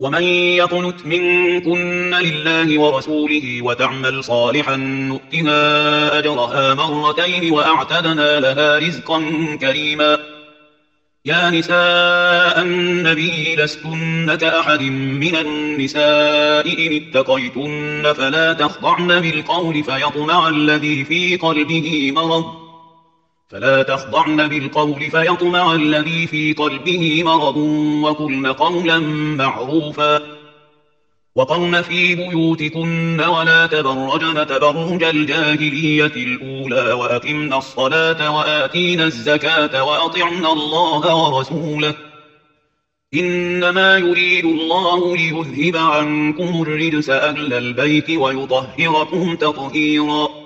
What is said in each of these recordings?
ومن يقنت منكن لله ورسوله وتعمل صالحا نؤتها أجرها مرتين وأعتدنا لها رزقا كريما. يا نساء النبي لستن كأحد من النساء إن اتقيتن فلا تخضعن بالقول فيطمع الذي في قلبه مرض. فلا تخضعن بالقول فيطمع الذي في قلبه مرض وكن قولا معروفا وقرن في بيوتكن ولا تبرجن تبرج الجاهلية الأولى وأقمن الصلاة وآتين الزكاة وأطعن الله ورسوله إنما يريد الله ليذهب عنكم الرجس أهل البيت ويطهركم تطهيراً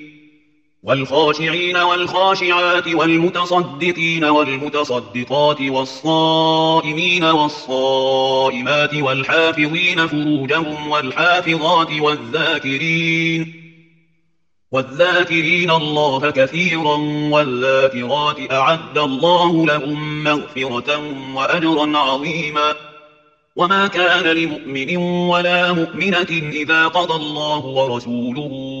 والخاشعين والخاشعات والمتصدقين والمتصدقات والصائمين والصائمات والحافظين فروجهم والحافظات والذاكرين والذاكرين الله كثيرا والذاكرات أعد الله لهم مغفرة وأجرا عظيما وما كان لمؤمن ولا مؤمنة إذا قضى الله ورسوله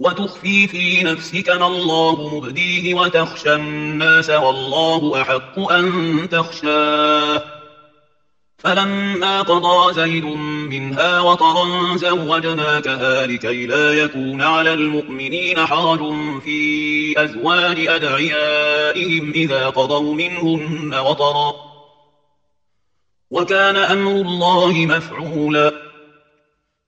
وتخفي في نفسك ما الله مبديه وتخشى الناس والله أحق أن تخشاه. فلما قضى زيد منها وطرا زوجناكها لكي لا يكون على المؤمنين حرج في أزواج أدعيائهم إذا قضوا منهن وطرا. وكان أمر الله مفعولا.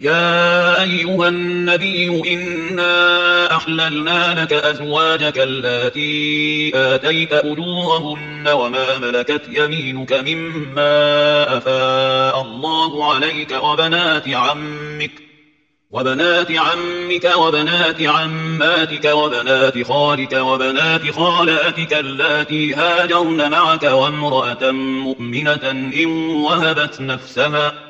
يا أيها النبي إنا أحللنا لك أزواجك التي آتيت أجورهن وما ملكت يمينك مما أفاء الله عليك وبنات عمك وبنات عمك وبنات عماتك وبنات خالك وبنات خالاتك التي هاجرن معك وامرأة مؤمنة إن وهبت نفسها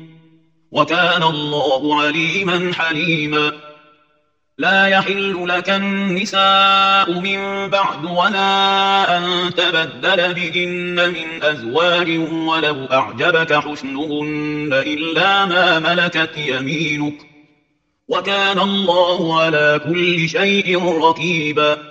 وكان الله عليما حليما. لا يحل لك النساء من بعد ولا أن تبدل بهن من أزواج ولو أعجبك حسنهن إلا ما ملكت يمينك. وكان الله على كل شيء رقيباً.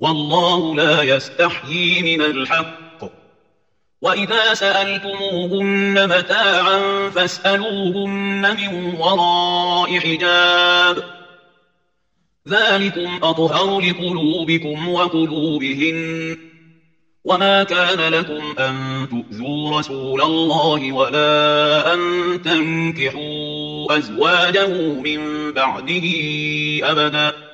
والله لا يستحيي من الحق. وإذا سألتموهن متاعا فاسألوهن من وراء حجاب. ذلكم أطهر لقلوبكم وقلوبهن. وما كان لكم أن تؤذوا رسول الله ولا أن تنكحوا أزواجه من بعده أبداً.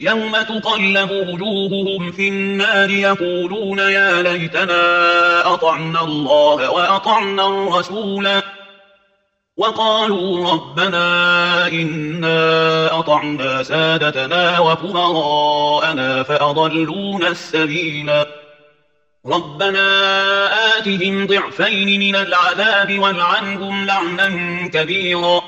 يوم تقلب وجوههم في النار يقولون يا ليتنا أطعنا الله وأطعنا الرسول وقالوا ربنا إنا أطعنا سادتنا وفراءنا فأضلون السبيلا ربنا آتهم ضعفين من العذاب والعنهم لعنا كبيراً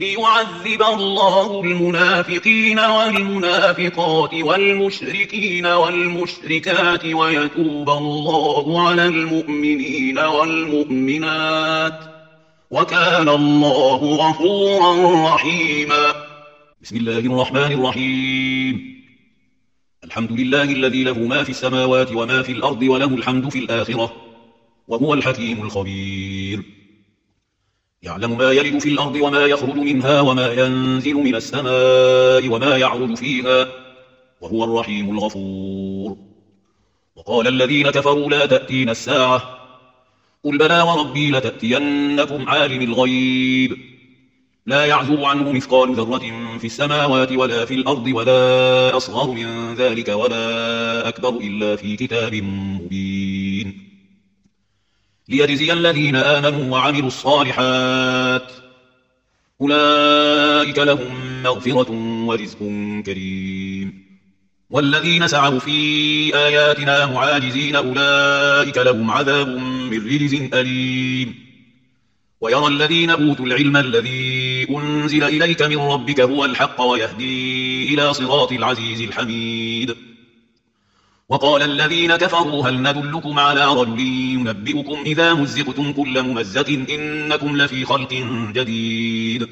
ليعذب الله المنافقين والمنافقات والمشركين والمشركات ويتوب الله على المؤمنين والمؤمنات وكان الله غفورا رحيما. بسم الله الرحمن الرحيم. الحمد لله الذي له ما في السماوات وما في الأرض وله الحمد في الآخرة وهو الحكيم الخبير. يعلم ما يلد في الأرض وما يخرج منها وما ينزل من السماء وما يعرض فيها. وهو الرحيم الغفور. وقال الذين كفروا لا تأتين الساعة. قل بلى وربي لتأتينكم عالم الغيب. لا يعزب عنه مثقال ذرة في السماوات ولا في الأرض ولا أصغر من ذلك ولا أكبر إلا في كتاب مبين. ليجزي الذين آمنوا وعملوا الصالحات أولئك لهم مغفرة ورزق كريم. والذين سعوا في آياتنا معاجزين أولئك لهم عذاب من رجز أليم. ويرى الذين أوتوا العلم الذي أنزل إليك من ربك هو الحق ويهدي إلى صراط العزيز الحميد. وقال الذين كفروا هل ندلكم على رجل ينبئكم إذا مزقتم كل ممزق إنكم لفي خلق جديد.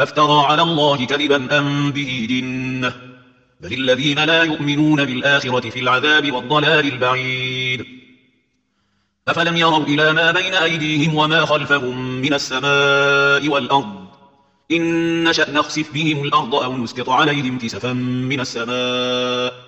أفترى على الله كذبا أم به جنة. بل الذين لا يؤمنون بالآخرة في العذاب والضلال البعيد. أفلم يروا إلى ما بين أيديهم وما خلفهم من السماء والأرض. إن نشأ نخسف بهم الأرض أو نسكط عليهم كسفا من السماء.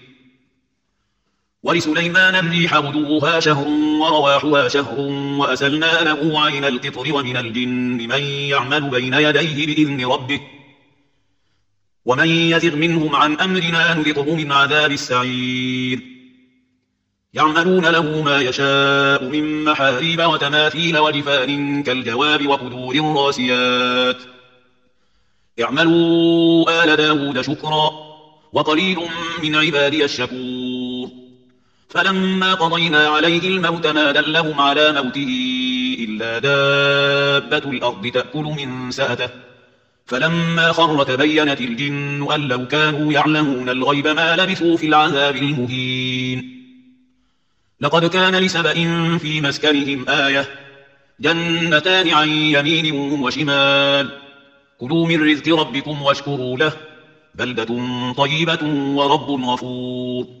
ولسليمان الريح غدوها شهر ورواحها شهر وأسلنا له عين القطر ومن الجن من يعمل بين يديه بإذن ربه ومن يزغ منهم عن أمرنا نذقه من عذاب السعير. يعملون له ما يشاء من محاريب وتماثيل وجفان كالجواب وقدور راسيات اعملوا آل داود شكرا وقليل من عبادي الشكور. فلما قضينا عليه الموت ما دلهم على موته إلا دابة الأرض تأكل من سأته. فلما خر تبينت الجن أن لو كانوا يعلمون الغيب ما لبثوا في العذاب المهين. لقد كان لسبأ في مسكنهم آية جنتان عن يمين وشمال. كلوا من رزق ربكم واشكروا له. بلدة طيبة ورب غفور.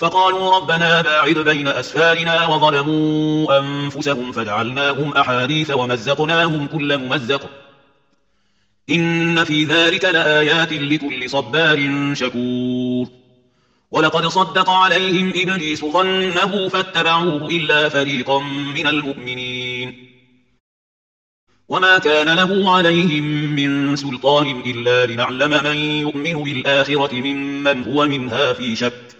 فقالوا ربنا باعد بين أسفارنا وظلموا أنفسهم فجعلناهم أحاديث ومزقناهم كل ممزق. إن في ذلك لآيات لكل صبار شكور. ولقد صدق عليهم إبليس ظنه فاتبعوه إلا فريقا من المؤمنين. وما كان له عليهم من سلطان إلا لنعلم من يؤمن بالآخرة ممن هو منها في شك.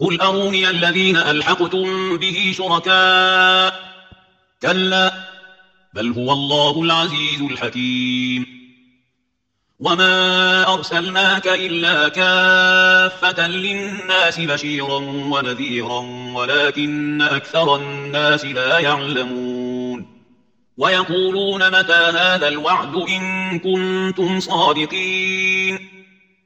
قل أروني الذين ألحقتم به شركاء كلا بل هو الله العزيز الحكيم وما أرسلناك إلا كافة للناس بشيرا ونذيرا ولكن أكثر الناس لا يعلمون ويقولون متى هذا الوعد إن كنتم صادقين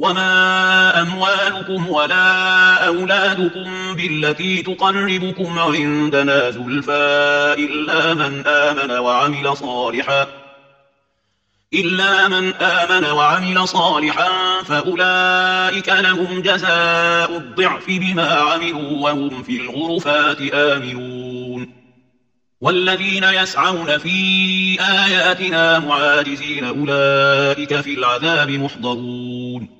وما أموالكم ولا أولادكم بالتي تقربكم عندنا زلفاء إلا من آمن وعمل صالحا إلا من آمن وعمل صالحا فأولئك لهم جزاء الضعف بما عملوا وهم في الغرفات آمنون والذين يسعون في آياتنا معاجزين أولئك في العذاب محضرون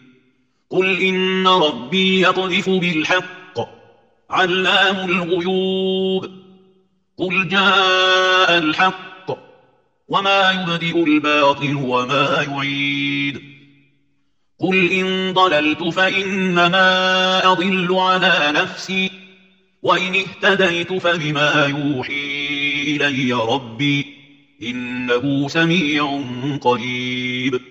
قل إن ربي يطذف بالحق علام الغيوب. قل جاء الحق وما يبدئ الباطل وما يعيد. قل إن ضللت فإنما أضل على نفسي وإن اهتديت فبما يوحي إلي ربي إنه سميع قريب.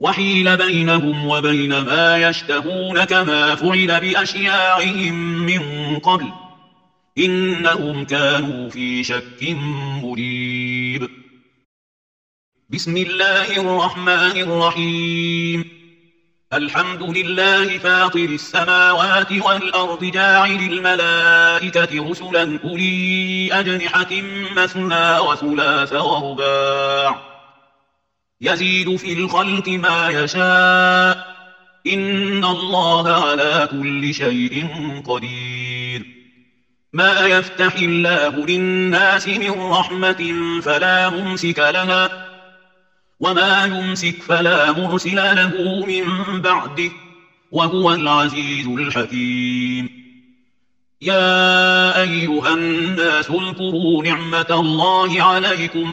وحيل بينهم وبين ما يشتهون كما فعل بأشياعهم من قبل إنهم كانوا في شك مريب. بسم الله الرحمن الرحيم. الحمد لله فاطر السماوات والأرض جاعل الملائكة رسلا أولي أجنحة مثنى وثلاث ورباع يزيد في الخلق ما يشاء. إن الله على كل شيء قدير. ما يفتح الله للناس من رحمة فلا ممسك لها وما يمسك فلا مرسل له من بعده وهو العزيز الحكيم. يا أيها الناس اذكروا نعمة الله عليكم.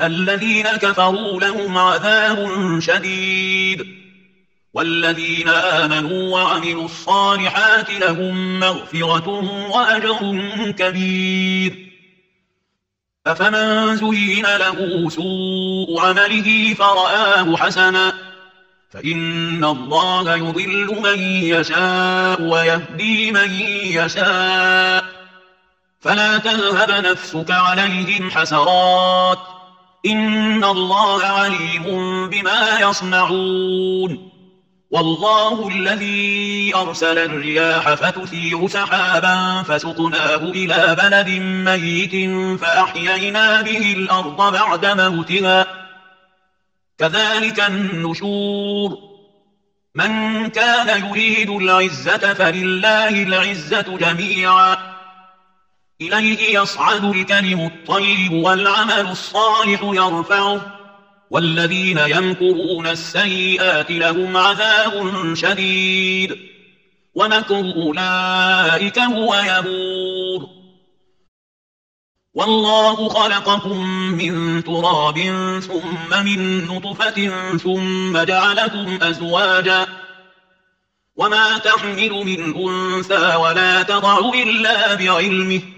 الذين كفروا لهم عذاب شديد. والذين آمنوا وعملوا الصالحات لهم مغفرة وأجر كبير. أفمن زين له سوء عمله فرآه حسنا. فإن الله يضل من يشاء ويهدي من يشاء. فلا تذهب نفسك عليهم حسرات. ان الله عليم بما يصنعون والله الذي ارسل الرياح فتثير سحابا فسقناه إلى بلد ميت فاحيينا به الأرض بعد موتها كذلك النشور من كان يريد العزه فلله العزه جميعا إليه يصعد الكلم الطيب والعمل الصالح يرفعه. والذين يمكرون السيئات لهم عذاب شديد. ومكر أولئك هو يبور. والله خلقكم من تراب ثم من نطفة ثم جعلكم أزواجاً. وما تحمل من أنثى ولا تضع إلا بعلمه.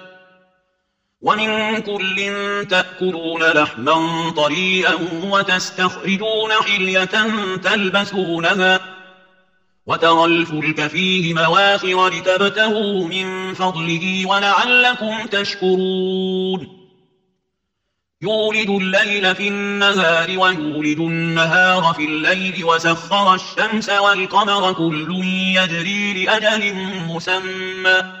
ومن كل تأكلون لحما طريئا وتستخرجون حلية تلبسونها وترى الفلك فيه مواخر لتبتهوا من فضله ولعلكم تشكرون يولد الليل في النهار ويولد النهار في الليل وسخر الشمس والقمر كل يجري لأجل مسمى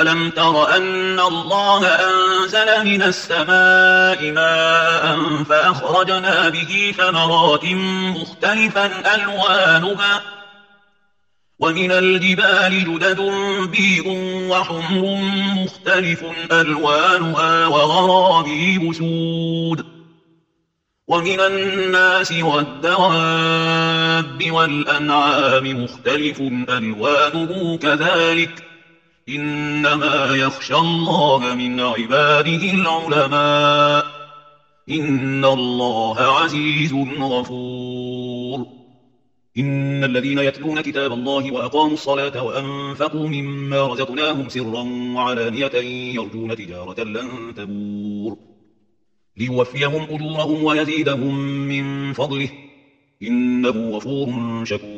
ألم تر أن الله أنزل من السماء ماء فأخرجنا به ثمرات مختلفا ألوانها ومن الجبال جدد بيض وحمر مختلف ألوانها وغرابيب سود ومن الناس والدواب والأنعام مختلف ألوانه كذلك إنما يخشى الله من عباده العلماء. إن الله عزيز غفور. إن الذين يتلون كتاب الله وأقاموا الصلاة وأنفقوا مما رزقناهم سرا وعلانية يرجون تجارة لن تبور. ليوفيهم أجورهم ويزيدهم من فضله. إنه غفور شكور.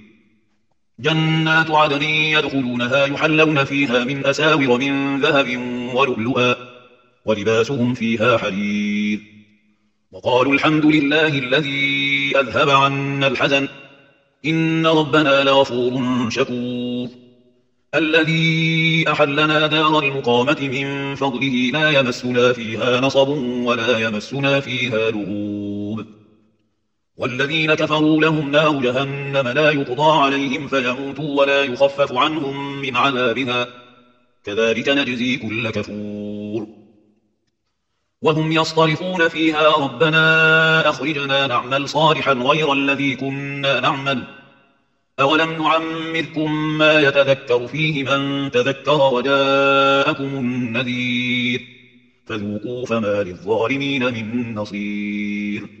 جنات عدن يدخلونها يحلون فيها من أساور من ذهب ولؤلؤا ولباسهم فيها حرير. وقالوا الحمد لله الذي أذهب عنا الحزن. إن ربنا لغفور شكور. الذي أحلنا دار المقامة من فضله لا يمسنا فيها نصب ولا يمسنا فيها لغور. والذين كفروا لهم نار جهنم لا يقضى عليهم فيموتوا ولا يخفف عنهم من عذابها. كذلك نجزي كل كفور. وهم يصطرفون فيها ربنا أخرجنا نعمل صالحا غير الذي كنا نعمل. أولم نعمركم ما يتذكر فيه من تذكر وجاءكم النذير. فذوقوا فما للظالمين من نصير.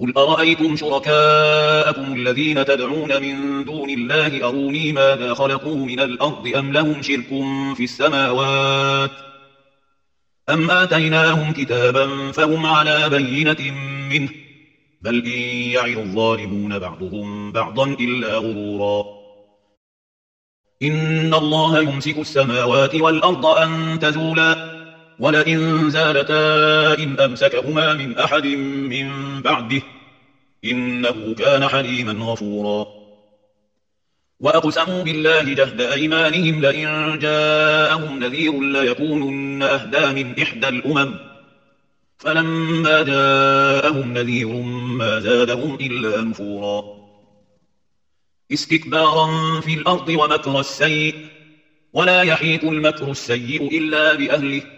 قل أرأيتم شركاءكم الذين تدعون من دون الله أروني ماذا خلقوا من الأرض أم لهم شرك في السماوات أم آتيناهم كتابا فهم على بينة منه بل إن يعي الظالمون بعضهم بعضا إلا غرورا إن الله يمسك السماوات والأرض أن تزولا ولئن زالتا إن أمسكهما من أحد من بعده إنه كان حليما غفورا. وأقسموا بالله جهد أيمانهم لئن جاءهم نذير ليكونن أهدا من إحدى الأمم. فلما جاءهم نذير ما زادهم إلا نفورا. استكبارا في الأرض ومكر السيء. ولا يحيط المكر السيء إلا بأهله.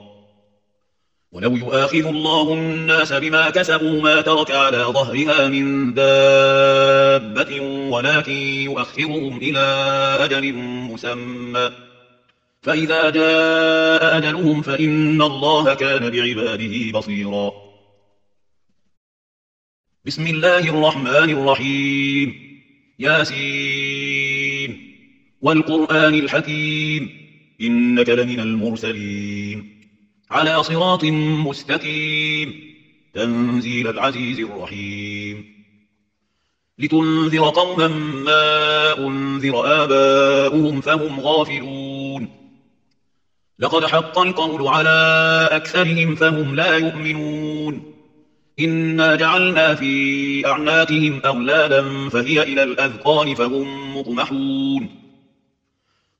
ولو يؤاخذ الله الناس بما كسبوا ما ترك على ظهرها من دابة ولكن يؤخرهم إلى أجل مسمى. فإذا جاء أجلهم فإن الله كان بعباده بصيرا. بسم الله الرحمن الرحيم. ياسين. والقرآن الحكيم. إنك لمن المرسلين. على صراط مستقيم. تنزيل العزيز الرحيم. لتنذر قوما ما أنذر آباؤهم فهم غافلون. لقد حق القول على أكثرهم فهم لا يؤمنون. إنا جعلنا في أعناقهم أغلالا فهي إلى الأذقان فهم مطمحون.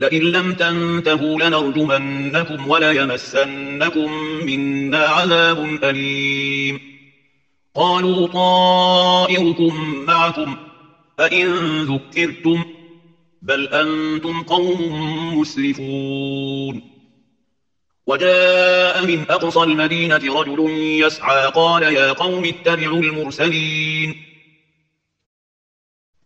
لئن لم تنتهوا لنرجمنكم وليمسنكم منا عذاب أليم. قالوا طائركم معكم فإن ذكرتم بل أنتم قوم مسرفون. وجاء من أقصى المدينة رجل يسعى قال يا قوم اتبعوا المرسلين.